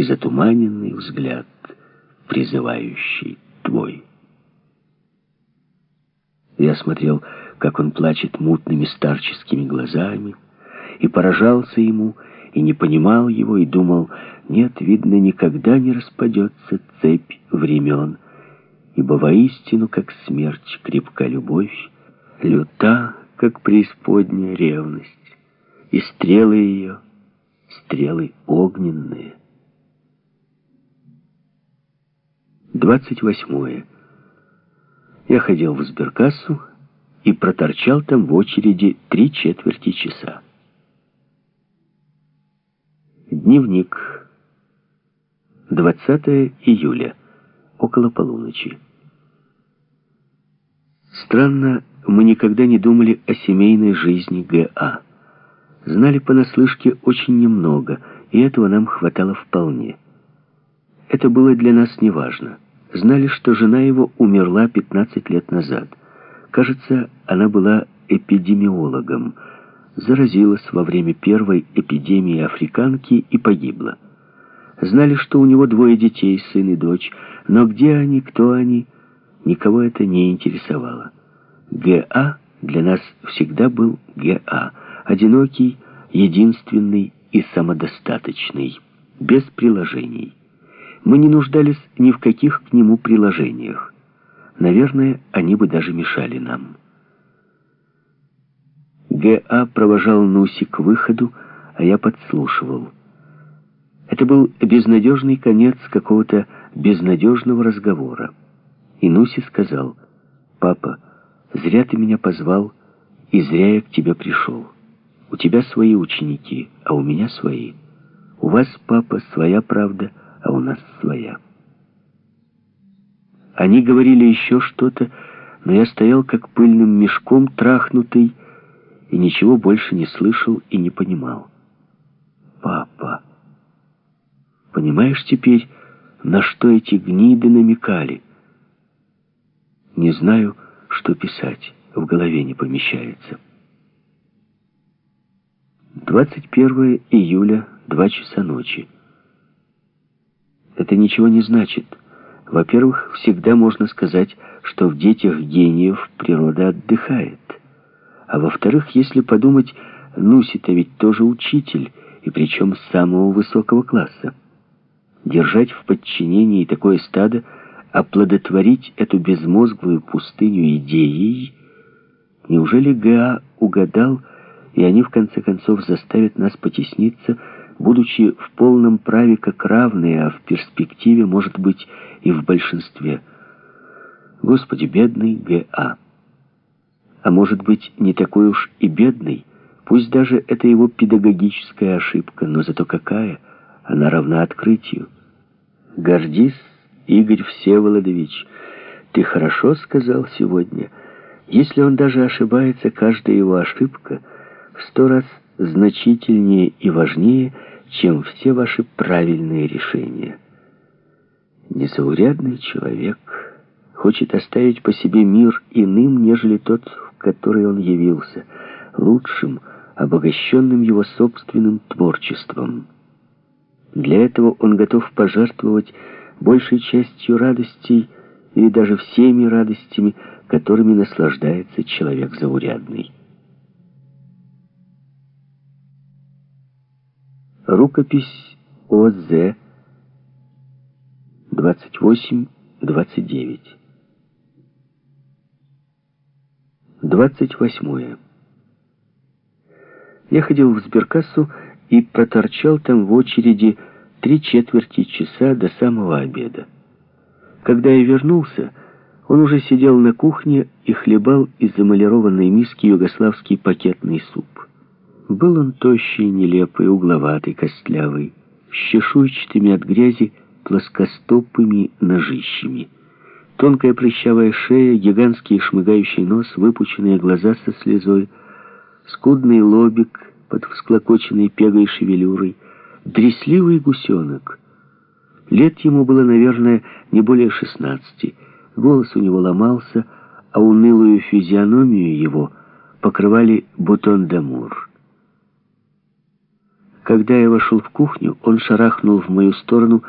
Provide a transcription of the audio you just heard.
и затуманенный взгляд, призывающий твой. Я смотрел, как он плачет мутными старческими глазами, и поражался ему, и не понимал его, и думал, нет, видно, никогда не распадется цепь времен, ибо воистину, как смерть, крепка любовь, люта, как преисподняя ревность, и стрелы ее, стрелы огненные. 28. Я ходил в сберкассу и проторчал там в очереди три четверти часа. Дневник. 20 июля. Около полуночи. Странно, мы никогда не думали о семейной жизни Г.А. Знали понаслышке очень немного, и этого нам хватало вполне. Это было для нас неважно. Знали, что жена его умерла 15 лет назад. Кажется, она была эпидемиологом. Заразилась во время первой эпидемии африканки и погибла. Знали, что у него двое детей, сын и дочь, но где они, кто они, никого это не интересовало. ГА для нас всегда был ГА, одинокий, единственный и самодостаточный, без приложений. Мы не нуждались ни в каких к нему приложениях. Наверное, они бы даже мешали нам. Г.А. провожал Нуси к выходу, а я подслушивал. Это был безнадежный конец какого-то безнадежного разговора. И Нуси сказал, «Папа, зря ты меня позвал, и зря я к тебе пришел. У тебя свои ученики, а у меня свои. У вас, папа, своя правда, а у нас своя. Они говорили еще что-то, но я стоял как пыльным мешком трахнутый и ничего больше не слышал и не понимал. «Папа, понимаешь теперь, на что эти гниды намекали?» «Не знаю, что писать, в голове не помещается». 21 июля, 2 часа ночи. Это ничего не значит. Во-первых, всегда можно сказать, что в детях гениев природа отдыхает. А во-вторых, если подумать, Нуси-то ведь тоже учитель, и причем самого высокого класса. Держать в подчинении такое стадо, оплодотворить эту безмозглую пустыню идеей, неужели Га угадал, и они в конце концов заставят нас потесниться, будучи в полном праве как равные, а в перспективе, может быть, и в большинстве. Господи, бедный Г.А. А может быть, не такой уж и бедный, пусть даже это его педагогическая ошибка, но зато какая, она равна открытию. Гордись, Игорь Всеволодович, ты хорошо сказал сегодня. Если он даже ошибается, каждая его ошибка в сто раз значительнее и важнее, чем все ваши правильные решения. Незаурядный человек хочет оставить по себе мир иным, нежели тот, в который он явился, лучшим, обогащенным его собственным творчеством. Для этого он готов пожертвовать большей частью радостей или даже всеми радостями, которыми наслаждается человек заурядный. Рукопись ОЗ 28-29. 28. Я ходил в сберкассу и проторчал там в очереди три четверти часа до самого обеда. Когда я вернулся, он уже сидел на кухне и хлебал из эмалированной миски югославский пакетный суп. Был он тощий, нелепый, угловатый, костлявый, с чешуйчатыми от грязи плоскостопыми ножищами. Тонкая прыщавая шея, гигантский шмыгающий нос, выпученные глаза со слезой, скудный лобик под всклокоченной пегой шевелюрой, дресливый гусенок. Лет ему было, наверное, не более шестнадцати. Голос у него ломался, а унылую физиономию его покрывали бутон дамур. Когда я вошел в кухню, он шарахнул в мою сторону